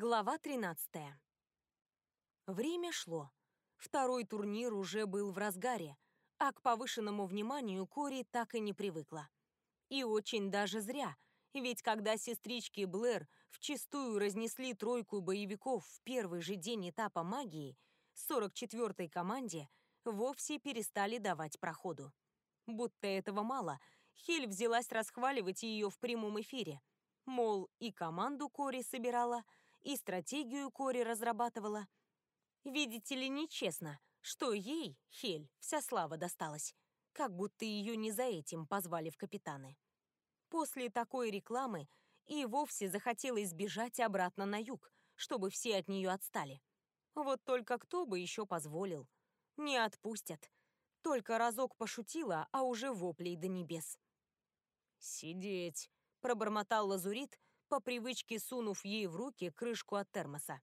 Глава 13. Время шло. Второй турнир уже был в разгаре, а к повышенному вниманию Кори так и не привыкла. И очень даже зря, ведь когда сестрички Блэр вчистую разнесли тройку боевиков в первый же день этапа магии, 44-й команде вовсе перестали давать проходу. Будто этого мало, Хель взялась расхваливать ее в прямом эфире. Мол, и команду Кори собирала – и стратегию Кори разрабатывала. Видите ли, нечестно, что ей, Хель, вся слава досталась, как будто ее не за этим позвали в капитаны. После такой рекламы и вовсе захотелось сбежать обратно на юг, чтобы все от нее отстали. Вот только кто бы еще позволил? Не отпустят. Только разок пошутила, а уже воплей до небес. «Сидеть», — пробормотал Лазурит, по привычке сунув ей в руки крышку от термоса.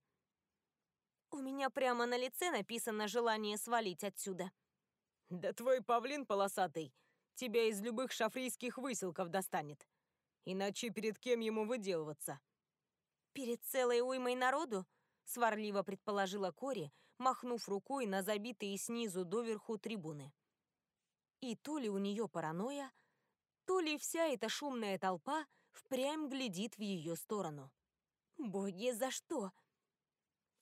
«У меня прямо на лице написано желание свалить отсюда». «Да твой павлин полосатый тебя из любых шафрийских выселков достанет. Иначе перед кем ему выделываться?» «Перед целой уймой народу?» — сварливо предположила Кори, махнув рукой на забитые снизу доверху трибуны. И то ли у нее паранойя, то ли вся эта шумная толпа впрямь глядит в ее сторону. «Боги, за что?»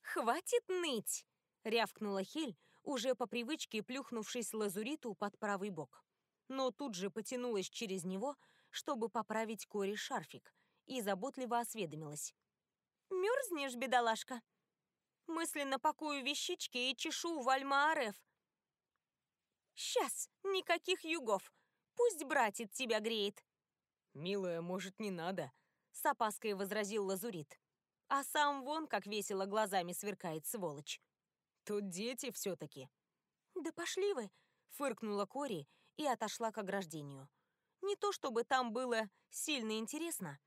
«Хватит ныть!» — рявкнула Хель, уже по привычке плюхнувшись лазуриту под правый бок. Но тут же потянулась через него, чтобы поправить Кори шарфик, и заботливо осведомилась. «Мерзнешь, бедолашка?» Мысленно пакую вещички и чешу в Альма-Ареф. «Сейчас, никаких югов. Пусть братит тебя греет». «Милая, может, не надо?» — с опаской возразил Лазурит. А сам вон как весело глазами сверкает сволочь. «Тут дети все-таки». «Да пошли вы!» — фыркнула Кори и отошла к ограждению. Не то чтобы там было сильно интересно.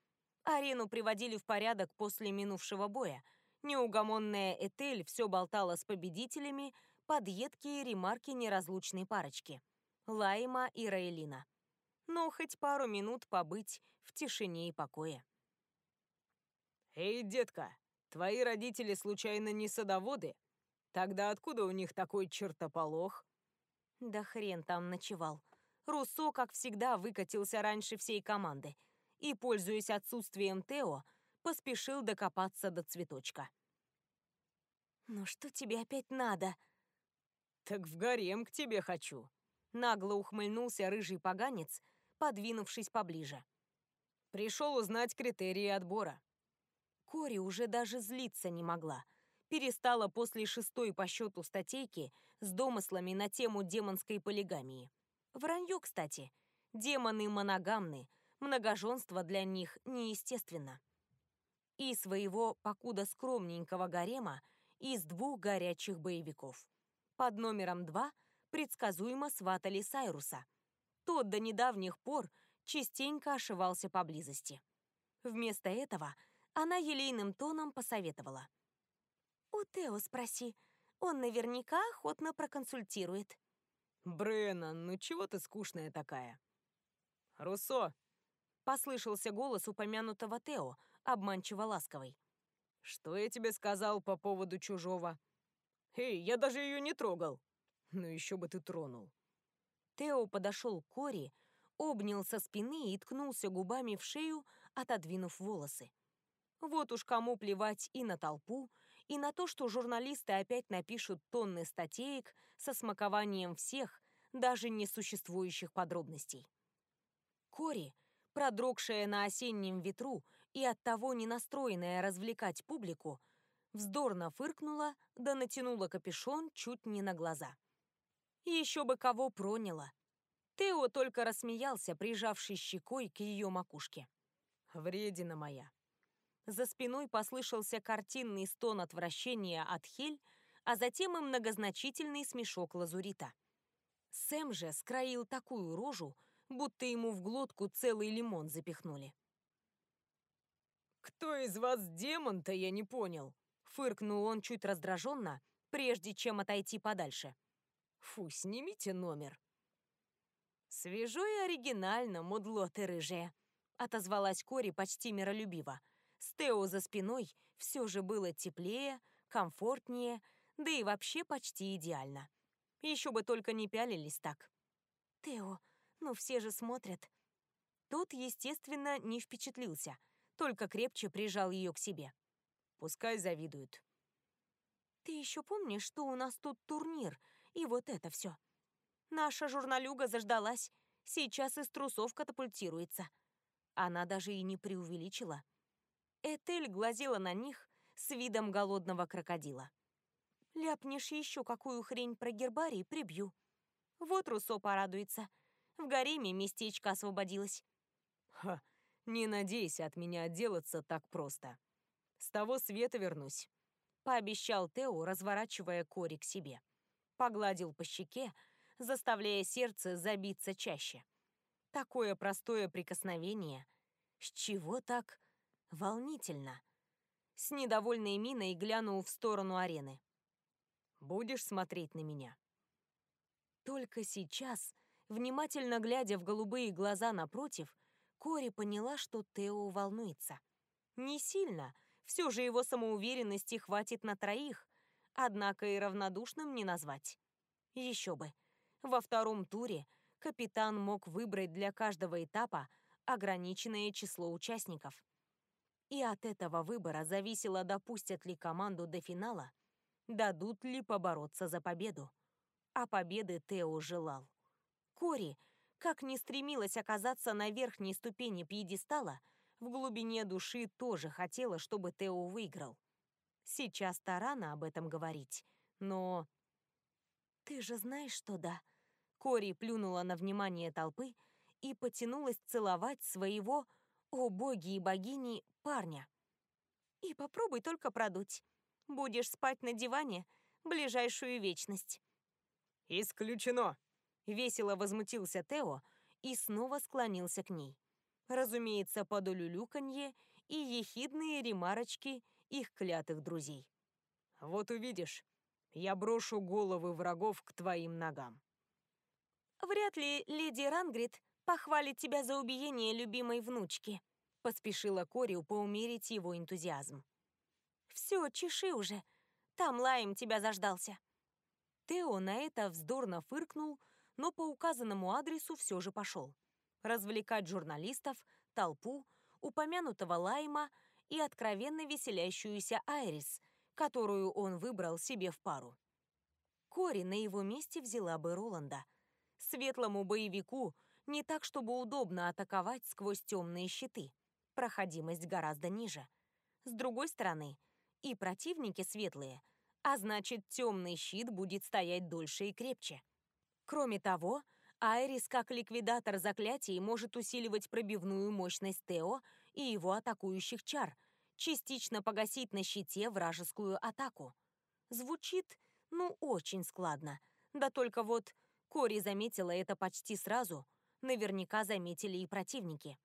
Арену приводили в порядок после минувшего боя. Неугомонная Этель все болтала с победителями под едкие ремарки неразлучной парочки — Лайма и Раэлина но хоть пару минут побыть в тишине и покое. «Эй, детка, твои родители случайно не садоводы? Тогда откуда у них такой чертополох?» Да хрен там ночевал. Руссо, как всегда, выкатился раньше всей команды и, пользуясь отсутствием Тео, поспешил докопаться до цветочка. «Ну что тебе опять надо?» «Так в гарем к тебе хочу», — нагло ухмыльнулся рыжий поганец, подвинувшись поближе. «Пришел узнать критерии отбора». Кори уже даже злиться не могла. Перестала после шестой по счету статейки с домыслами на тему демонской полигамии. Вранье, кстати. Демоны моногамны, многоженство для них неестественно. И своего, покуда скромненького гарема, из двух горячих боевиков. Под номером два предсказуемо сватали Сайруса – тот до недавних пор частенько ошивался поблизости. Вместо этого она елейным тоном посоветовала. «У Тео спроси, он наверняка охотно проконсультирует». «Бреннан, ну чего ты скучная такая?» «Руссо!» — послышался голос упомянутого Тео, обманчиво ласковый. «Что я тебе сказал по поводу чужого?» «Эй, я даже ее не трогал!» «Ну еще бы ты тронул!» Тео подошел к Кори, обнял со спины и ткнулся губами в шею, отодвинув волосы. Вот уж кому плевать и на толпу, и на то, что журналисты опять напишут тонны статеек со смакованием всех, даже несуществующих подробностей. Кори, продрогшая на осеннем ветру и оттого не настроенная развлекать публику, вздорно фыркнула да натянула капюшон чуть не на глаза. Еще бы кого проняло. Тео только рассмеялся, прижавшись щекой к ее макушке. «Вредина моя!» За спиной послышался картинный стон отвращения от Хель, а затем и многозначительный смешок лазурита. Сэм же скроил такую рожу, будто ему в глотку целый лимон запихнули. «Кто из вас демон-то, я не понял?» Фыркнул он чуть раздраженно, прежде чем отойти подальше. Фу, снимите номер. Свежо и оригинально, мудло ты рыжая, отозвалась Кори почти миролюбиво. С Тео за спиной все же было теплее, комфортнее, да и вообще почти идеально. Еще бы только не пялились так. «Тео, ну все же смотрят». Тот, естественно, не впечатлился, только крепче прижал ее к себе. Пускай завидуют. «Ты еще помнишь, что у нас тут турнир, и вот это все? Наша журналюга заждалась, сейчас из трусов катапультируется». Она даже и не преувеличила. Этель глазела на них с видом голодного крокодила. Ляпнешь еще какую хрень про гербарий, прибью. Вот Руссо порадуется. В гареме местечко освободилось. Ха, не надейся от меня отделаться так просто. С того света вернусь. Пообещал Тео, разворачивая Кори к себе. Погладил по щеке, заставляя сердце забиться чаще. Такое простое прикосновение. С чего так волнительно? С недовольной миной глянул в сторону арены. Будешь смотреть на меня?» Только сейчас, внимательно глядя в голубые глаза напротив, Кори поняла, что Тео волнуется. Не сильно, все же его самоуверенности хватит на троих, однако и равнодушным не назвать. Еще бы. Во втором туре капитан мог выбрать для каждого этапа ограниченное число участников. И от этого выбора зависело, допустят ли команду до финала дадут ли побороться за победу. А победы Тео желал. Кори, как ни стремилась оказаться на верхней ступени пьедестала, в глубине души тоже хотела, чтобы Тео выиграл. Сейчас-то рано об этом говорить, но... «Ты же знаешь, что да?» Кори плюнула на внимание толпы и потянулась целовать своего, о боги и богини, парня. «И попробуй только продуть. Будешь спать на диване ближайшую вечность». «Исключено!» — весело возмутился Тео и снова склонился к ней. Разумеется, под улюлюканье и ехидные ремарочки их клятых друзей. «Вот увидишь, я брошу головы врагов к твоим ногам». «Вряд ли леди Рангрид похвалит тебя за убиение любимой внучки», — поспешила Корю поумерить его энтузиазм. Все, чеши уже. Там лаем тебя заждался. Тео на это вздорно фыркнул, но по указанному адресу все же пошел. Развлекать журналистов, толпу, упомянутого Лайма и откровенно веселящуюся Айрис, которую он выбрал себе в пару. Кори на его месте взяла бы Роланда. Светлому боевику не так, чтобы удобно атаковать сквозь темные щиты. Проходимость гораздо ниже. С другой стороны, и противники светлые, а значит, темный щит будет стоять дольше и крепче. Кроме того, Айрис как ликвидатор заклятий может усиливать пробивную мощность Тео и его атакующих чар, частично погасить на щите вражескую атаку. Звучит, ну, очень складно. Да только вот Кори заметила это почти сразу, наверняка заметили и противники.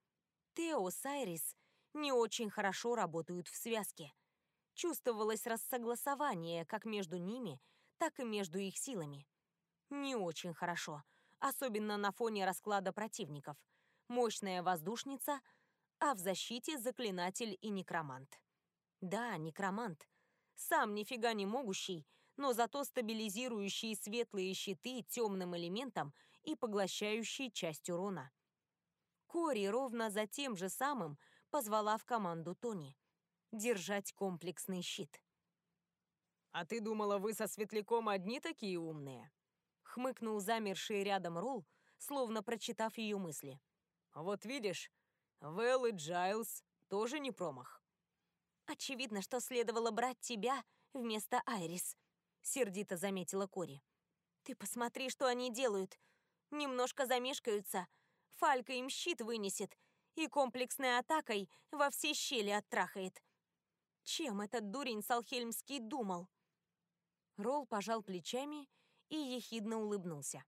Тео с Айрис не очень хорошо работают в связке – Чувствовалось рассогласование как между ними, так и между их силами. Не очень хорошо, особенно на фоне расклада противников. Мощная воздушница, а в защите заклинатель и некромант. Да, некромант. Сам нифига не могущий, но зато стабилизирующий светлые щиты темным элементом и поглощающий часть урона. Кори ровно за тем же самым позвала в команду Тони держать комплексный щит. «А ты думала, вы со Светляком одни такие умные?» Хмыкнул замерший рядом Рул, словно прочитав ее мысли. «Вот видишь, Вэл и Джайлз тоже не промах». «Очевидно, что следовало брать тебя вместо Айрис», — сердито заметила Кори. «Ты посмотри, что они делают. Немножко замешкаются. Фалька им щит вынесет и комплексной атакой во все щели оттрахает. Чем этот дурень Салхельмский думал? Ролл пожал плечами и ехидно улыбнулся.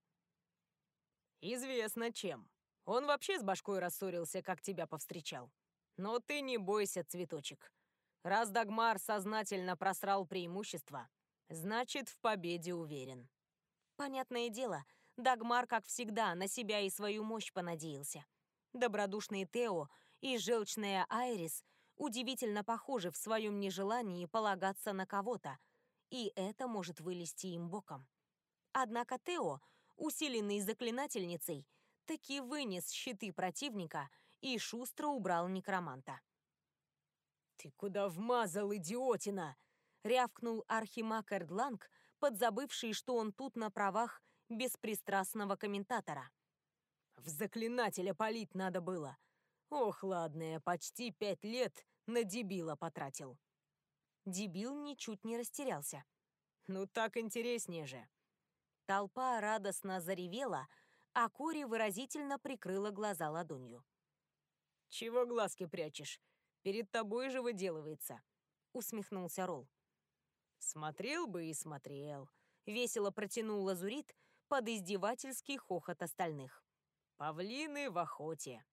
«Известно чем. Он вообще с башкой рассорился, как тебя повстречал. Но ты не бойся, цветочек. Раз Дагмар сознательно просрал преимущество, значит, в победе уверен». Понятное дело, Дагмар, как всегда, на себя и свою мощь понадеялся. Добродушный Тео и желчная Айрис удивительно похожи в своем нежелании полагаться на кого-то, и это может вылезти им боком. Однако Тео, усиленный заклинательницей, таки вынес щиты противника и шустро убрал некроманта. «Ты куда вмазал, идиотина?» — рявкнул архимаг Эрдланг, подзабывший, что он тут на правах беспристрастного комментатора. «В заклинателя палить надо было. Ох, ладно, я почти пять лет на дебила потратил». Дебил ничуть не растерялся. «Ну так интереснее же». Толпа радостно заревела, а Кори выразительно прикрыла глаза ладонью. «Чего глазки прячешь? Перед тобой же выделывается», — усмехнулся Ролл. «Смотрел бы и смотрел», — весело протянул Лазурит под издевательский хохот остальных. «Павлины в охоте».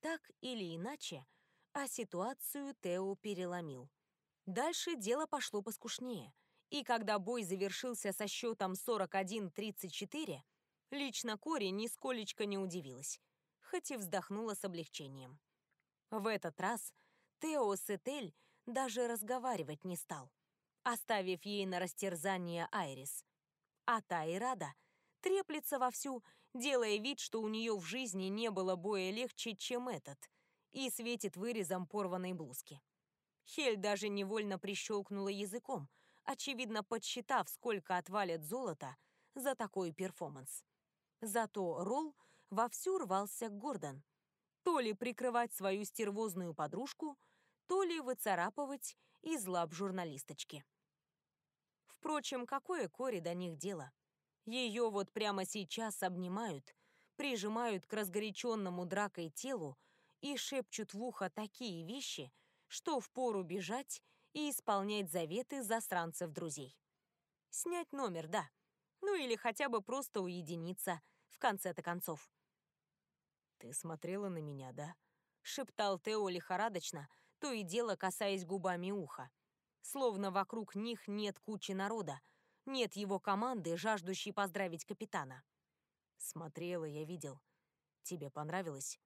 Так или иначе, а ситуацию Тео переломил. Дальше дело пошло поскушнее, и когда бой завершился со счетом 41-34, лично Кори нисколечко не удивилась, хоть и вздохнула с облегчением. В этот раз Тео с Этель даже разговаривать не стал, оставив ей на растерзание Айрис. А та и рада, треплется вовсю, делая вид, что у нее в жизни не было боя легче, чем этот, и светит вырезом порванной блузки. Хель даже невольно прищелкнула языком, очевидно подсчитав, сколько отвалят золота за такой перформанс. Зато Ролл вовсю рвался Гордон. То ли прикрывать свою стервозную подружку, то ли выцарапывать из лап журналисточки. Впрочем, какое Кори до них дело? Ее вот прямо сейчас обнимают, прижимают к разгоряченному дракой телу и шепчут в ухо такие вещи, что впору бежать и исполнять заветы засранцев-друзей. Снять номер, да. Ну или хотя бы просто уединиться, в конце-то концов. «Ты смотрела на меня, да?» — шептал Тео лихорадочно, то и дело касаясь губами уха. Словно вокруг них нет кучи народа, нет его команды, жаждущей поздравить капитана. «Смотрела, я видел. Тебе понравилось?»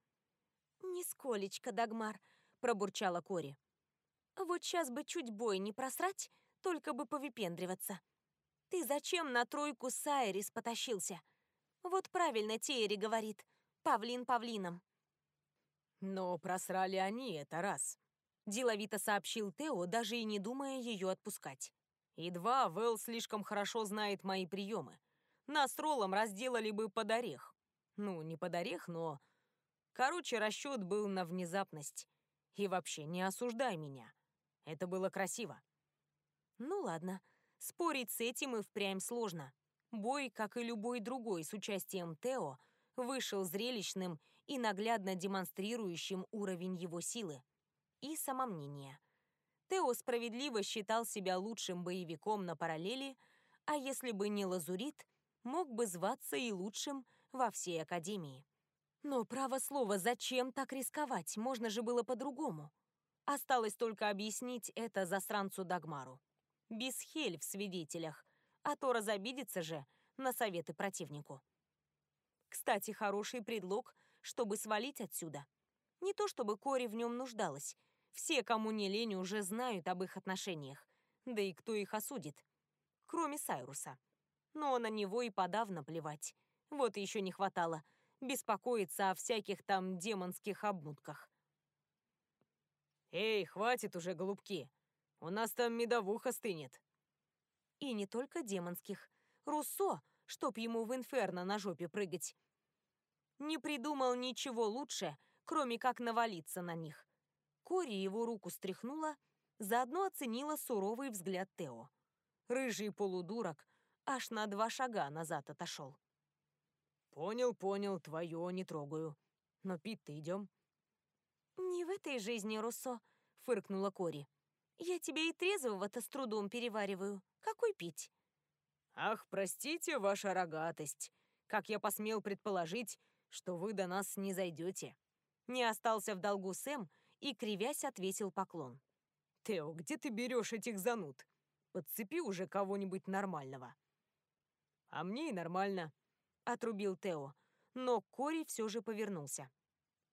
«Нисколечко, Дагмар», — пробурчала Кори. «Вот сейчас бы чуть бой не просрать, только бы повыпендриваться. Ты зачем на тройку с Айрис потащился? Вот правильно Тиери говорит. Павлин павлином». «Но просрали они это раз», — деловито сообщил Тео, даже и не думая ее отпускать. «И два, Вэл слишком хорошо знает мои приемы. Нас Роллом разделали бы под орех. Ну, не под орех, но Короче, расчет был на внезапность. И вообще, не осуждай меня. Это было красиво. Ну ладно, спорить с этим и впрямь сложно. Бой, как и любой другой с участием Тео, вышел зрелищным и наглядно демонстрирующим уровень его силы и самомнения. Тео справедливо считал себя лучшим боевиком на параллели, а если бы не Лазурит, мог бы зваться и лучшим во всей Академии. Но, право слово, зачем так рисковать? Можно же было по-другому. Осталось только объяснить это засранцу Дагмару. Без хель в свидетелях, а то разобидится же на советы противнику. Кстати, хороший предлог, чтобы свалить отсюда. Не то чтобы Кори в нем нуждалась. Все, кому не лень, уже знают об их отношениях. Да и кто их осудит? Кроме Сайруса. Но на него и подавно плевать. Вот еще не хватало — беспокоиться о всяких там демонских обмутках. «Эй, хватит уже, голубки! У нас там медовуха стынет!» И не только демонских. Руссо, чтоб ему в инферно на жопе прыгать. Не придумал ничего лучше, кроме как навалиться на них. Кори его руку стряхнула, заодно оценила суровый взгляд Тео. Рыжий полудурок аж на два шага назад отошел. «Понял, понял, твое не трогаю. Но пить-то идем». «Не в этой жизни, Руссо», — фыркнула Кори. «Я тебе и трезвого-то с трудом перевариваю. Какой пить?» «Ах, простите, ваша рогатость. Как я посмел предположить, что вы до нас не зайдете». Не остался в долгу Сэм и, кривясь, ответил поклон. «Тео, где ты берешь этих зануд? Подцепи уже кого-нибудь нормального». «А мне и нормально отрубил Тео, но Кори все же повернулся.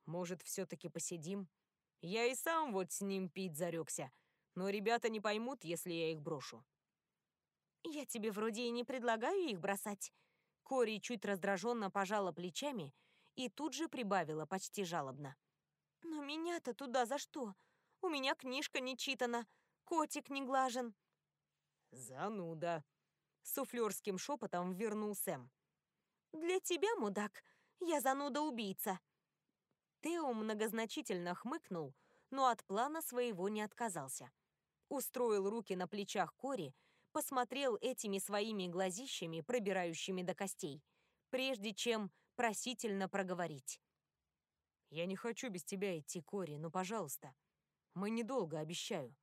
Может, все-таки посидим? Я и сам вот с ним пить зарекся, но ребята не поймут, если я их брошу. Я тебе вроде и не предлагаю их бросать. Кори чуть раздраженно пожала плечами и тут же прибавила почти жалобно. Но меня-то туда за что? У меня книжка не читана, котик не глажен. Зануда. Суфлерским шепотом вернул Сэм. Для тебя, мудак, я зануда-убийца. Тео многозначительно хмыкнул, но от плана своего не отказался. Устроил руки на плечах Кори, посмотрел этими своими глазищами, пробирающими до костей, прежде чем просительно проговорить. «Я не хочу без тебя идти, Кори, но, пожалуйста, мы недолго, обещаю».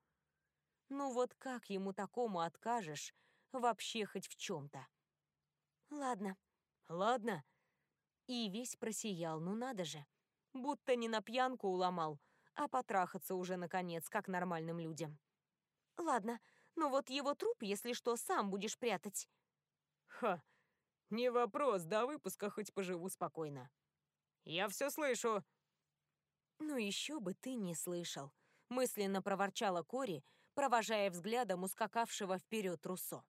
Ну вот как ему такому откажешь вообще хоть в чем-то? Ладно. Ладно. И весь просиял, ну надо же. Будто не на пьянку уломал, а потрахаться уже, наконец, как нормальным людям. Ладно, но вот его труп, если что, сам будешь прятать. Ха, не вопрос, до выпуска хоть поживу спокойно. Я все слышу. Ну еще бы ты не слышал, мысленно проворчала Кори, провожая взглядом ускакавшего вперед Руссо.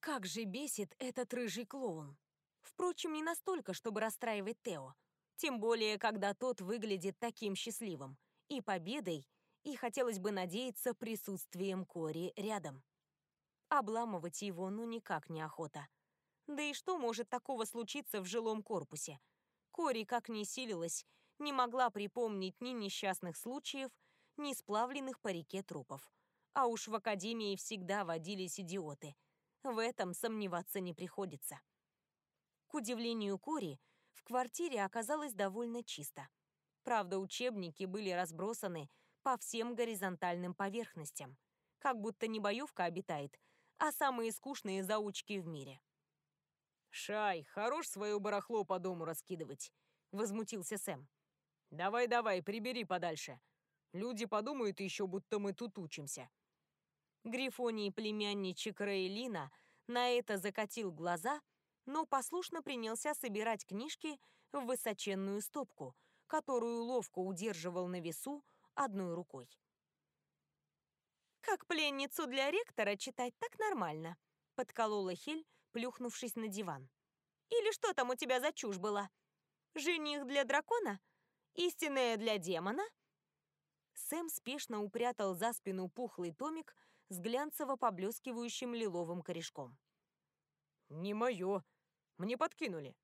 Как же бесит этот рыжий клоун. Впрочем, не настолько, чтобы расстраивать Тео. Тем более, когда тот выглядит таким счастливым. И победой, и, хотелось бы надеяться, присутствием Кори рядом. Обламывать его ну никак не охота. Да и что может такого случиться в жилом корпусе? Кори, как ни силилась, не могла припомнить ни несчастных случаев, ни сплавленных по реке трупов. А уж в академии всегда водились идиоты. В этом сомневаться не приходится. К удивлению Кори, в квартире оказалось довольно чисто. Правда, учебники были разбросаны по всем горизонтальным поверхностям, как будто не боевка обитает, а самые скучные заучки в мире. «Шай, хорош свое барахло по дому раскидывать», — возмутился Сэм. «Давай-давай, прибери подальше. Люди подумают еще, будто мы тут учимся». Грифоний племянничек Рейлина на это закатил глаза — но послушно принялся собирать книжки в высоченную стопку, которую ловко удерживал на весу одной рукой. «Как пленницу для ректора читать так нормально», — подколола Хель, плюхнувшись на диван. «Или что там у тебя за чушь была? Жених для дракона? Истинная для демона?» Сэм спешно упрятал за спину пухлый томик с глянцево-поблескивающим лиловым корешком. «Не мое», мне подкинули».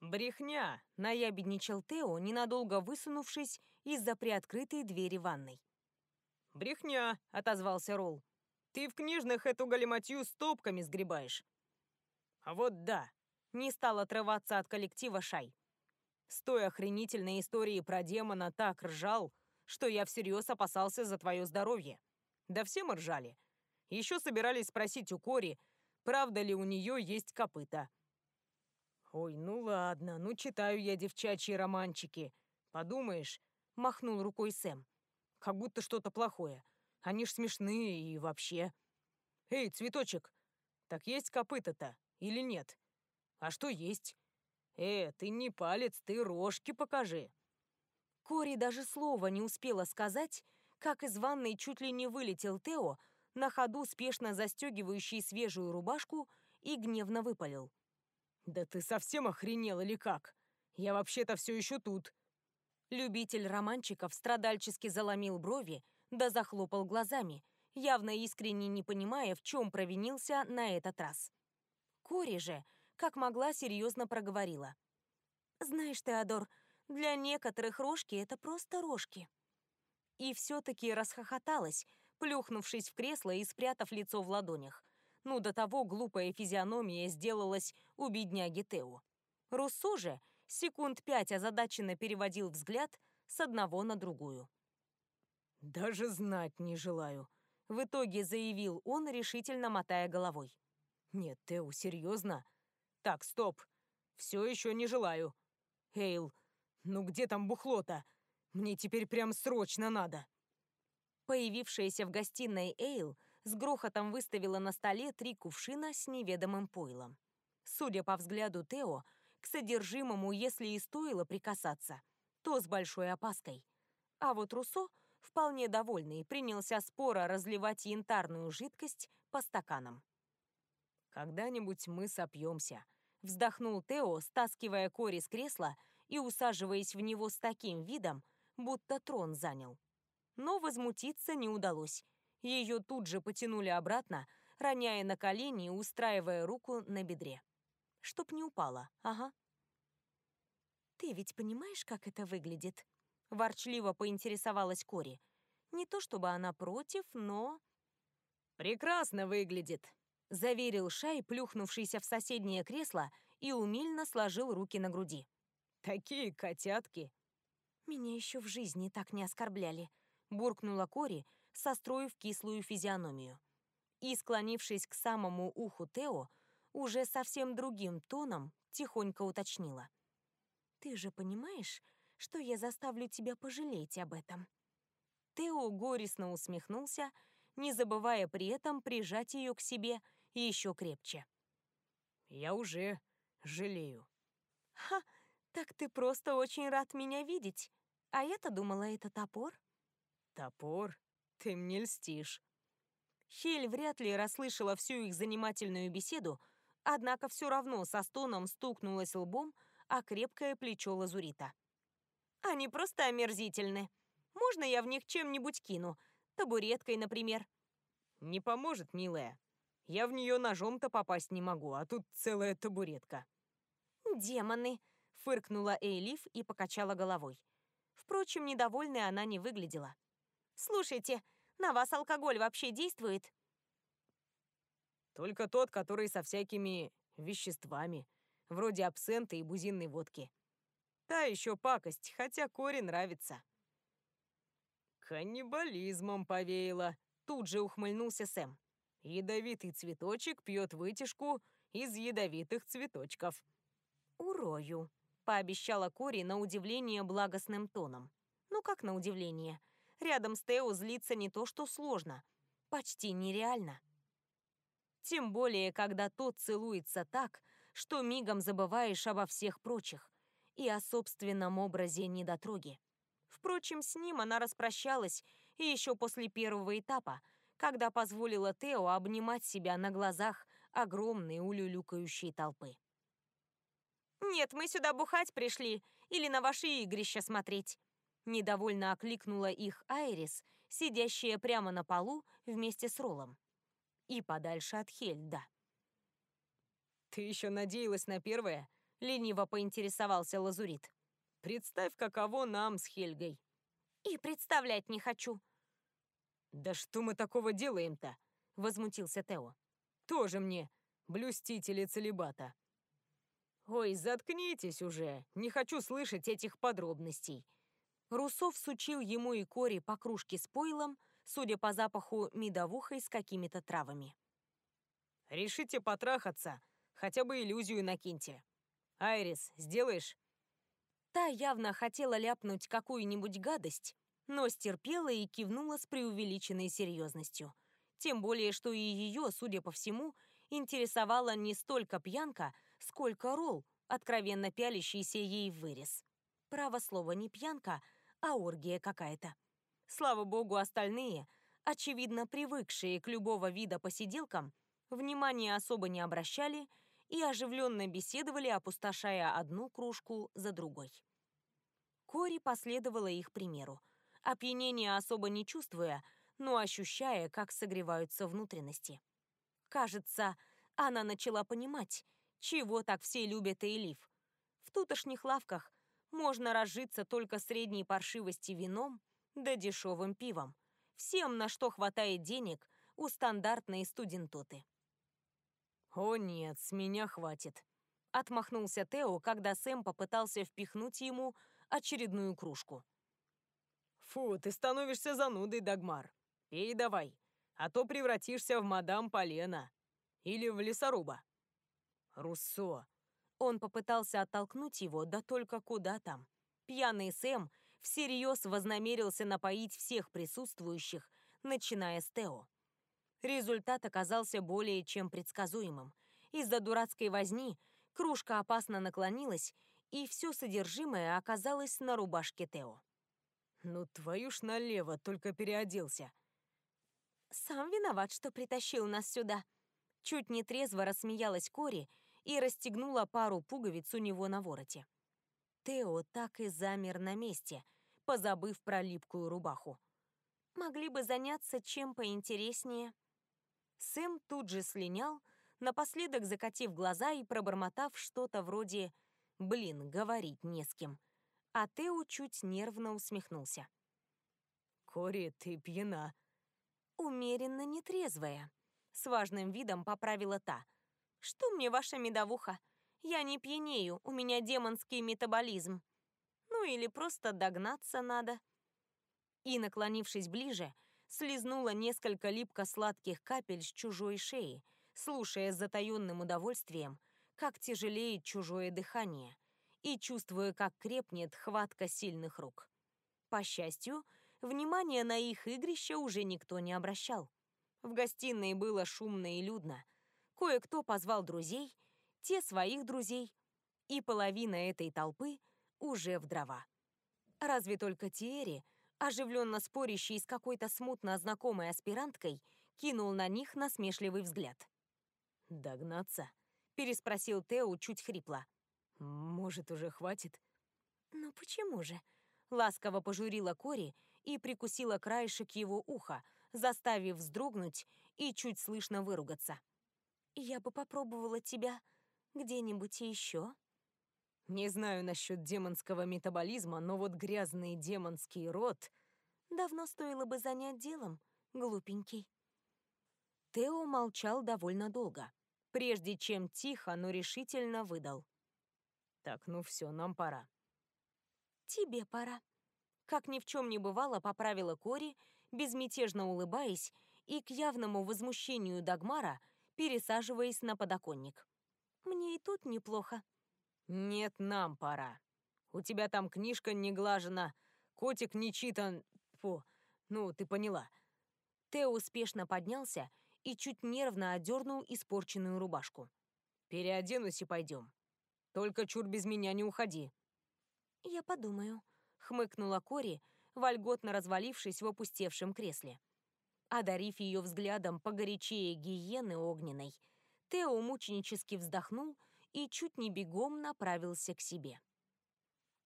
«Брехня!» — наябедничал Тео, ненадолго высунувшись из-за приоткрытой двери ванной. «Брехня!» — отозвался Ролл. «Ты в книжных эту галиматью стопками сгребаешь». «А вот да!» — не стал отрываться от коллектива Шай. «С той охренительной историей про демона так ржал, что я всерьез опасался за твое здоровье. Да все мы ржали. Еще собирались спросить у Кори, правда ли у нее есть копыта. «Ой, ну ладно, ну читаю я девчачьи романчики. Подумаешь», — махнул рукой Сэм. «Как будто что-то плохое. Они ж смешные и вообще». «Эй, цветочек, так есть копыта-то или нет? А что есть? Э, ты не палец, ты рожки покажи». Кори даже слова не успела сказать, как из ванной чуть ли не вылетел Тео, на ходу спешно застегивающий свежую рубашку и гневно выпалил. «Да ты совсем охренел или как? Я вообще-то все еще тут». Любитель романчиков страдальчески заломил брови, да захлопал глазами, явно искренне не понимая, в чем провинился на этот раз. Кори же, как могла, серьезно проговорила. «Знаешь, Теодор, для некоторых рожки — это просто рожки». И все-таки расхохоталась, плюхнувшись в кресло и спрятав лицо в ладонях. Ну, до того глупая физиономия сделалась у бедняги Тео. Руссо же секунд пять озадаченно переводил взгляд с одного на другую. «Даже знать не желаю», — в итоге заявил он, решительно мотая головой. «Нет, Тео, серьезно? Так, стоп. Все еще не желаю. Эйл, ну где там бухло-то? Мне теперь прям срочно надо». Появившаяся в гостиной Эйл с грохотом выставила на столе три кувшина с неведомым пойлом. Судя по взгляду Тео, к содержимому, если и стоило прикасаться, то с большой опаской. А вот Руссо вполне довольный, принялся споро разливать янтарную жидкость по стаканам. «Когда-нибудь мы сопьемся», — вздохнул Тео, стаскивая Кори с кресла и усаживаясь в него с таким видом, будто трон занял. Но возмутиться не удалось. Ее тут же потянули обратно, роняя на колени и устраивая руку на бедре. Чтоб не упала, ага. «Ты ведь понимаешь, как это выглядит?» Ворчливо поинтересовалась Кори. Не то чтобы она против, но... «Прекрасно выглядит», — заверил Шай, плюхнувшийся в соседнее кресло и умильно сложил руки на груди. «Такие котятки!» «Меня еще в жизни так не оскорбляли», — буркнула Кори, состроив кислую физиономию. И, склонившись к самому уху Тео, уже совсем другим тоном тихонько уточнила. «Ты же понимаешь, что я заставлю тебя пожалеть об этом?» Тео горестно усмехнулся, не забывая при этом прижать ее к себе еще крепче. «Я уже жалею». «Ха, так ты просто очень рад меня видеть. А я-то думала, это топор». «Топор? Ты мне льстишь». Хель вряд ли расслышала всю их занимательную беседу, однако все равно со стоном стукнулась лбом о крепкое плечо лазурита. «Они просто омерзительны. Можно я в них чем-нибудь кину? Табуреткой, например?» «Не поможет, милая. Я в нее ножом-то попасть не могу, а тут целая табуретка». «Демоны!» — фыркнула Эйлиф и покачала головой. Впрочем, недовольной она не выглядела. «Слушайте, на вас алкоголь вообще действует?» «Только тот, который со всякими веществами, вроде абсента и бузинной водки. Та еще пакость, хотя Коре нравится». «Каннибализмом повеяло», — тут же ухмыльнулся Сэм. «Ядовитый цветочек пьет вытяжку из ядовитых цветочков». «Урою», — пообещала Кори на удивление благостным тоном. «Ну как на удивление? Рядом с Тео злиться не то что сложно, почти нереально. Тем более, когда тот целуется так, что мигом забываешь обо всех прочих и о собственном образе недотроги. Впрочем, с ним она распрощалась и еще после первого этапа, когда позволила Тео обнимать себя на глазах огромной улюлюкающей толпы. «Нет, мы сюда бухать пришли или на ваши игрища смотреть», Недовольно окликнула их Айрис, сидящая прямо на полу вместе с Ролом. И подальше от Хельда. «Ты еще надеялась на первое?» — лениво поинтересовался Лазурит. «Представь, каково нам с Хельгой». «И представлять не хочу». «Да что мы такого делаем-то?» — возмутился Тео. «Тоже мне блюстители целебата». «Ой, заткнитесь уже, не хочу слышать этих подробностей», Русов сучил ему и Кори по кружке с пойлом, судя по запаху медовухой с какими-то травами. «Решите потрахаться, хотя бы иллюзию накиньте. Айрис, сделаешь?» Та явно хотела ляпнуть какую-нибудь гадость, но стерпела и кивнула с преувеличенной серьезностью. Тем более, что и ее, судя по всему, интересовала не столько пьянка, сколько ролл, откровенно пялящийся ей в вырез. Право слово не пьянка, а оргия какая-то. Слава богу, остальные, очевидно привыкшие к любого вида посиделкам, внимания особо не обращали и оживленно беседовали, опустошая одну кружку за другой. Кори последовала их примеру, опьянение особо не чувствуя, но ощущая, как согреваются внутренности. Кажется, она начала понимать, чего так все любят Элиф. В тутошних лавках можно разжиться только средней паршивости вином да дешевым пивом. Всем, на что хватает денег у стандартной студентоты. «О нет, с меня хватит», — отмахнулся Тео, когда Сэм попытался впихнуть ему очередную кружку. «Фу, ты становишься занудой, Дагмар. Пей давай, а то превратишься в мадам Полена или в лесоруба». «Руссо, он попытался оттолкнуть его, да только куда там. Пьяный Сэм всерьез вознамерился напоить всех присутствующих, начиная с Тео. Результат оказался более чем предсказуемым. Из-за дурацкой возни кружка опасно наклонилась, и все содержимое оказалось на рубашке Тео. Ну, твою ж налево, только переоделся. Сам виноват, что притащил нас сюда. Чуть не трезво рассмеялась Кори и расстегнула пару пуговиц у него на вороте. Тео так и замер на месте, позабыв про липкую рубаху. Могли бы заняться чем поинтереснее. Сэм тут же слинял, напоследок закатив глаза и пробормотав что-то вроде «Блин, говорить не с кем». А Тео чуть нервно усмехнулся. «Кори, ты пьяна». «Умеренно нетрезвая», — с важным видом поправила та. «Что мне ваша медовуха? Я не пьянею, у меня демонский метаболизм. Ну или просто догнаться надо». И, наклонившись ближе, слезнула несколько липко-сладких капель с чужой шеи, слушая с затаённым удовольствием, как тяжелеет чужое дыхание, и чувствуя, как крепнет хватка сильных рук. По счастью, внимания на их игрище уже никто не обращал. В гостиной было шумно и людно. Кое-кто позвал друзей, те своих друзей, и половина этой толпы уже в дрова. Разве только Тиэри, оживленно спорящий с какой-то смутно знакомой аспиранткой, кинул на них насмешливый взгляд. «Догнаться?» — переспросил Тео чуть хрипло. «Может, уже хватит?» «Ну почему же?» — ласково пожурила Кори и прикусила краешек его уха, заставив вздрогнуть и чуть слышно выругаться. «Я бы попробовала тебя где-нибудь еще?» «Не знаю насчет демонского метаболизма, но вот грязный демонский рот...» «Давно стоило бы занять делом, глупенький». Тео молчал довольно долго, прежде чем тихо, но решительно выдал. «Так, ну все, нам пора». «Тебе пора». Как ни в чем не бывало, поправила Кори, безмятежно улыбаясь и к явному возмущению Дагмара пересаживаясь на подоконник. «Мне и тут неплохо». «Нет, нам пора. У тебя там книжка не глажена, котик не читан... Фу, ну, ты поняла». Тео успешно поднялся и чуть нервно одернул испорченную рубашку. «Переоденусь и пойдем. Только чур без меня не уходи». «Я подумаю», — хмыкнула Кори, вольготно развалившись в опустевшем кресле. Одарив ее взглядом погорячее гиены огненной, Тео мученически вздохнул и чуть не бегом направился к себе.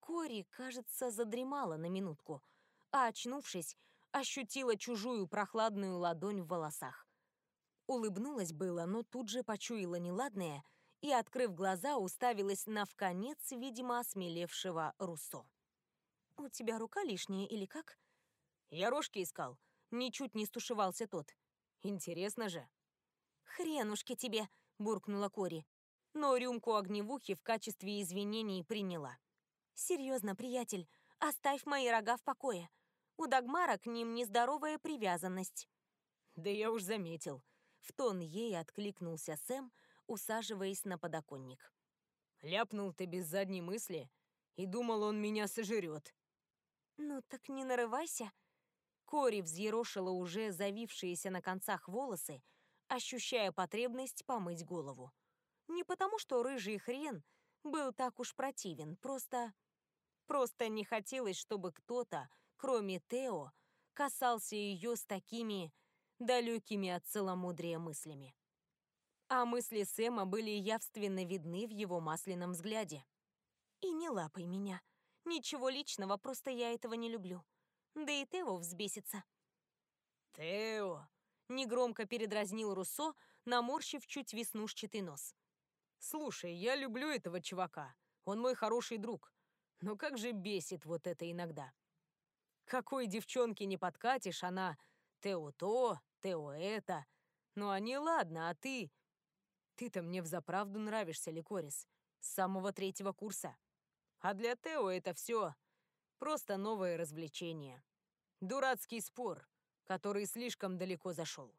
Кори, кажется, задремала на минутку, а, очнувшись, ощутила чужую прохладную ладонь в волосах. Улыбнулась было, но тут же почуяла неладное и, открыв глаза, уставилась на вконец, видимо, осмелевшего Руссо. «У тебя рука лишняя или как?» «Я рожки искал», — ничуть не стушевался тот. «Интересно же». «Хренушки тебе!» — буркнула Кори, но рюмку огневухи в качестве извинений приняла. «Серьезно, приятель, оставь мои рога в покое. У Дагмара к ним нездоровая привязанность». «Да я уж заметил», — в тон ей откликнулся Сэм, усаживаясь на подоконник. «Ляпнул ты без задней мысли и думал, он меня сожрет». «Ну так не нарывайся». Кори взъерошила уже завившиеся на концах волосы, ощущая потребность помыть голову. Не потому, что рыжий хрен был так уж противен, просто... Просто не хотелось, чтобы кто-то, кроме Тео, касался ее с такими далекими от целомудрия мыслями. А мысли Сэма были явственно видны в его масляном взгляде. «И не лапай меня. Ничего личного, просто я этого не люблю. Да и Тео взбесится». «Тео!» — негромко передразнил Руссо, наморщив чуть веснушчатый нос. Слушай, я люблю этого чувака. Он мой хороший друг. Но как же бесит вот это иногда. Какой девчонке не подкатишь, она Тео то, Тео это. Ну они ладно, а ты... Ты-то мне взаправду нравишься, Ликорис. С самого третьего курса. А для Тео это все просто новое развлечение. Дурацкий спор, который слишком далеко зашел.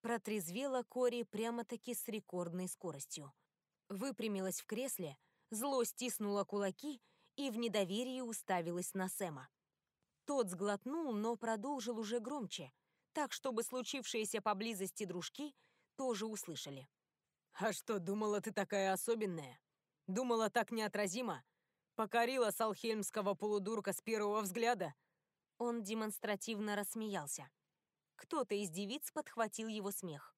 Протрезвела Кори прямо-таки с рекордной скоростью. Выпрямилась в кресле, зло стиснула кулаки и в недоверии уставилась на Сэма. Тот сглотнул, но продолжил уже громче, так, чтобы случившиеся поблизости дружки тоже услышали. «А что, думала ты такая особенная? Думала так неотразима? Покорила салхельмского полудурка с первого взгляда?» Он демонстративно рассмеялся. Кто-то из девиц подхватил его смех.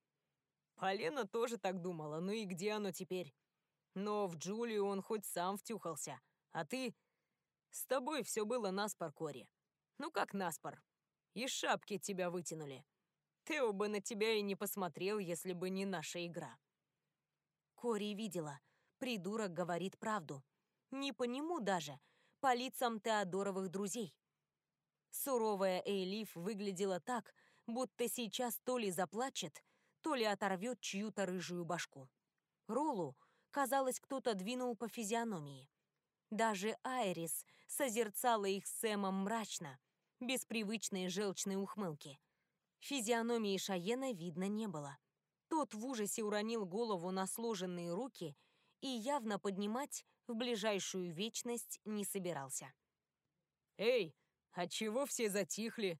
Полена тоже так думала, ну и где оно теперь? Но в Джулию он хоть сам втюхался. А ты... С тобой все было наспор, Кори. Ну как наспор? Из шапки тебя вытянули. Тео бы на тебя и не посмотрел, если бы не наша игра. Кори видела. Придурок говорит правду. Не по нему даже, по лицам Теодоровых друзей. Суровая Эйлиф выглядела так, будто сейчас то ли заплачет, то ли оторвет чью-то рыжую башку. Ролу, казалось, кто-то двинул по физиономии. Даже Айрис созерцала их с Сэмом мрачно, без привычной желчной ухмылки. Физиономии Шаена видно не было. Тот в ужасе уронил голову на сложенные руки и явно поднимать в ближайшую вечность не собирался. «Эй, а чего все затихли?»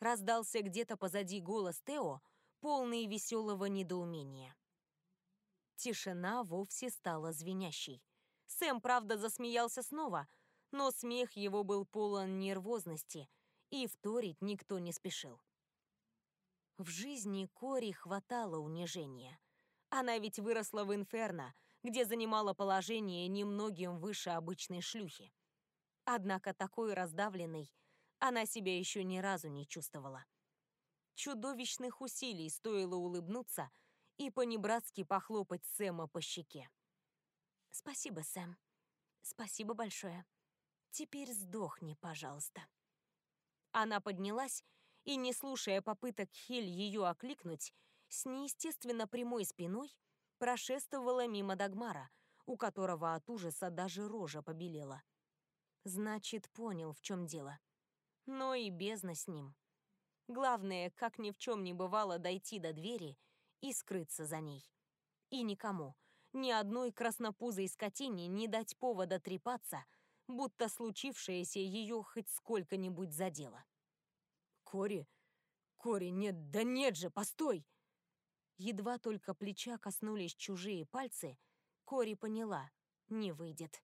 Раздался где-то позади голос Тео, полный веселого недоумения. Тишина вовсе стала звенящей. Сэм, правда, засмеялся снова, но смех его был полон нервозности, и вторить никто не спешил. В жизни Кори хватало унижения. Она ведь выросла в Инферно, где занимала положение немногим выше обычной шлюхи. Однако такой раздавленной она себя еще ни разу не чувствовала чудовищных усилий стоило улыбнуться и понебратски похлопать Сэма по щеке. «Спасибо, Сэм. Спасибо большое. Теперь сдохни, пожалуйста». Она поднялась и, не слушая попыток Хель ее окликнуть, с неестественно прямой спиной прошествовала мимо Дагмара, у которого от ужаса даже рожа побелела. Значит, понял, в чем дело. Но и бездна с ним. Главное, как ни в чем не бывало, дойти до двери и скрыться за ней. И никому, ни одной краснопузой скотине не дать повода трепаться, будто случившееся ее хоть сколько-нибудь задело. «Кори! Кори, нет, да нет же, постой!» Едва только плеча коснулись чужие пальцы, Кори поняла — не выйдет.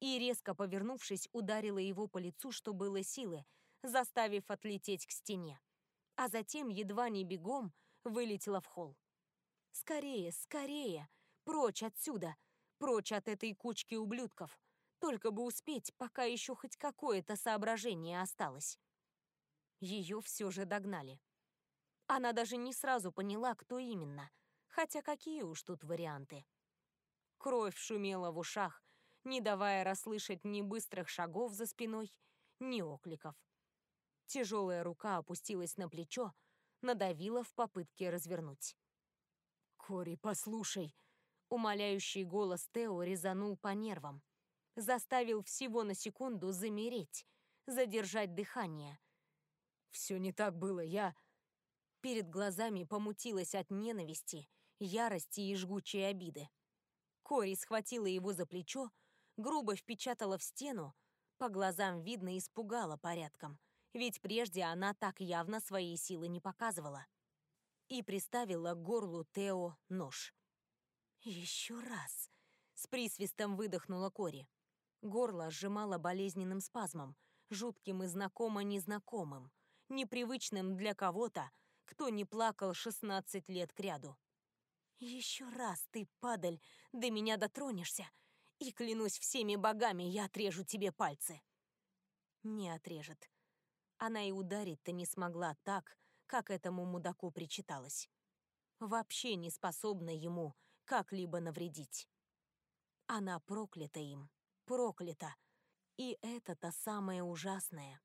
И, резко повернувшись, ударила его по лицу, что было силы, заставив отлететь к стене. А затем, едва не бегом, вылетела в холл. «Скорее, скорее! Прочь отсюда! Прочь от этой кучки ублюдков! Только бы успеть, пока еще хоть какое-то соображение осталось!» Ее все же догнали. Она даже не сразу поняла, кто именно, хотя какие уж тут варианты. Кровь шумела в ушах, не давая расслышать ни быстрых шагов за спиной, ни окликов. Тяжелая рука опустилась на плечо, надавила в попытке развернуть. «Кори, послушай!» Умоляющий голос Тео резанул по нервам. Заставил всего на секунду замереть, задержать дыхание. «Все не так было, я...» Перед глазами помутилась от ненависти, ярости и жгучей обиды. Кори схватила его за плечо, грубо впечатала в стену, по глазам видно испугала порядком ведь прежде она так явно своей силы не показывала. И приставила к горлу Тео нож. «Еще раз!» — с присвистом выдохнула Кори. Горло сжимало болезненным спазмом, жутким и знакомо незнакомым, непривычным для кого-то, кто не плакал 16 лет кряду. «Еще раз ты, падаль, до меня дотронешься, и, клянусь всеми богами, я отрежу тебе пальцы!» Не отрежет она и ударить-то не смогла так, как этому мудаку причиталось. Вообще не способна ему как-либо навредить. Она проклята им, проклята. И это-то самое ужасное.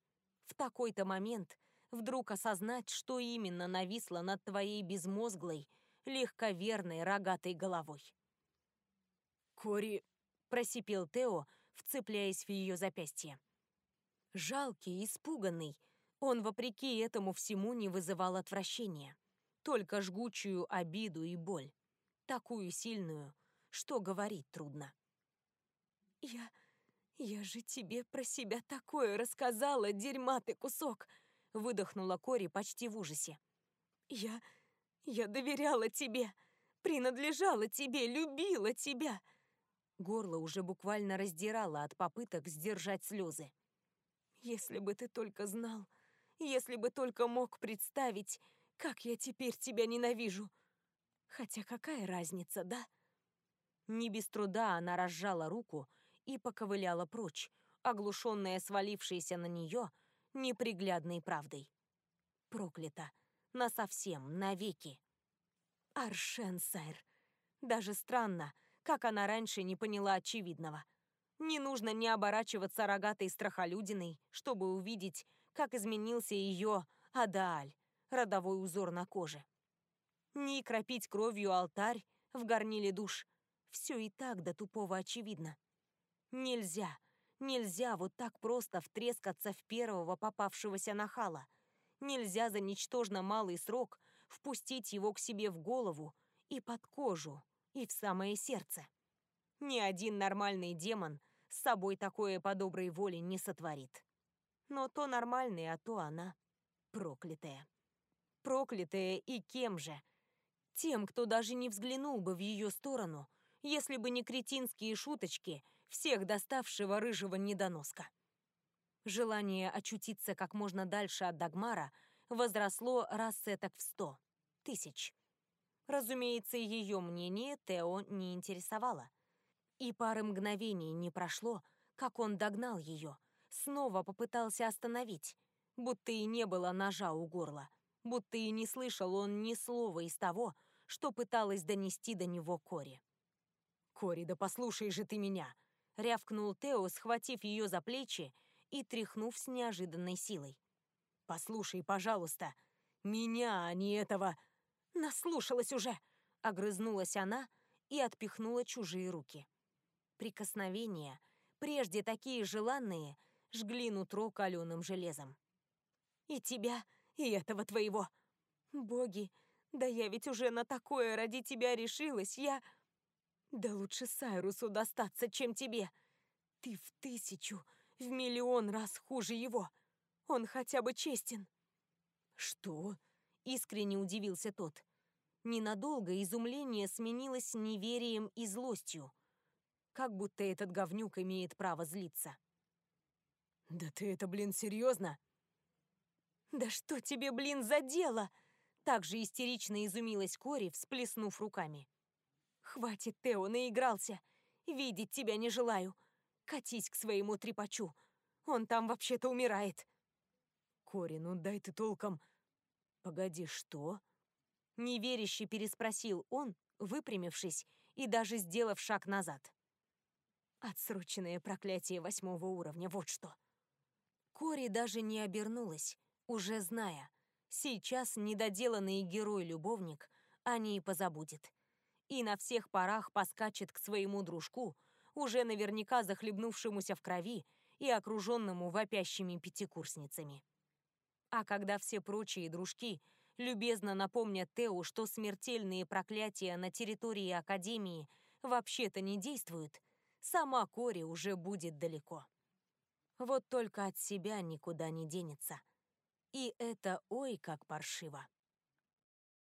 В такой-то момент вдруг осознать, что именно нависло над твоей безмозглой, легковерной рогатой головой. «Кори!» — просипел Тео, вцепляясь в ее запястье. Жалкий, испуганный, он, вопреки этому всему, не вызывал отвращения. Только жгучую обиду и боль. Такую сильную, что говорить трудно. «Я... я же тебе про себя такое рассказала, дерьма ты кусок!» Выдохнула Кори почти в ужасе. «Я... я доверяла тебе, принадлежала тебе, любила тебя!» Горло уже буквально раздирало от попыток сдержать слезы. «Если бы ты только знал, если бы только мог представить, как я теперь тебя ненавижу. Хотя какая разница, да?» Не без труда она разжала руку и поковыляла прочь, оглушенная свалившейся на нее неприглядной правдой. Проклята. Насовсем, навеки. Аршен, сэр. Даже странно, как она раньше не поняла очевидного. Не нужно не оборачиваться рогатой страхолюдиной, чтобы увидеть, как изменился ее Адааль, родовой узор на коже. Не кропить кровью алтарь в горниле душ. Все и так до тупого очевидно. Нельзя, нельзя вот так просто втрескаться в первого попавшегося нахала. Нельзя за ничтожно малый срок впустить его к себе в голову и под кожу, и в самое сердце. Ни один нормальный демон с собой такое по доброй воле не сотворит. Но то нормальный, а то она проклятая. Проклятая и кем же? Тем, кто даже не взглянул бы в ее сторону, если бы не кретинские шуточки всех доставшего рыжего недоноска. Желание очутиться как можно дальше от Дагмара возросло раз сеток в сто тысяч. Разумеется, ее мнение Тео не интересовало. И пары мгновений не прошло, как он догнал ее, снова попытался остановить, будто и не было ножа у горла, будто и не слышал он ни слова из того, что пыталась донести до него Кори. «Кори, да послушай же ты меня!» — рявкнул Тео, схватив ее за плечи и тряхнув с неожиданной силой. «Послушай, пожалуйста, меня, а не этого...» «Наслушалась уже!» — огрызнулась она и отпихнула чужие руки. Прикосновения, прежде такие желанные, жгли нутро каленым железом. «И тебя, и этого твоего! Боги, да я ведь уже на такое ради тебя решилась, я...» «Да лучше Сайрусу достаться, чем тебе! Ты в тысячу, в миллион раз хуже его! Он хотя бы честен!» «Что?» Искренне удивился тот. Ненадолго изумление сменилось неверием и злостью. Как будто этот говнюк имеет право злиться. «Да ты это, блин, серьезно?» «Да что тебе, блин, за дело?» Так же истерично изумилась Кори, всплеснув руками. «Хватит, Тео, наигрался. Видеть тебя не желаю. Катись к своему трепачу. Он там вообще-то умирает». «Кори, ну дай ты толком...» «Погоди, что?» Неверяще переспросил он, выпрямившись и даже сделав шаг назад. Отсроченное проклятие восьмого уровня, вот что. Кори даже не обернулась, уже зная, сейчас недоделанный герой-любовник о ней позабудет. И на всех парах поскачет к своему дружку, уже наверняка захлебнувшемуся в крови и окруженному вопящими пятикурсницами. А когда все прочие дружки любезно напомнят Тео, что смертельные проклятия на территории Академии вообще-то не действуют, сама Кори уже будет далеко. Вот только от себя никуда не денется. И это ой как паршиво.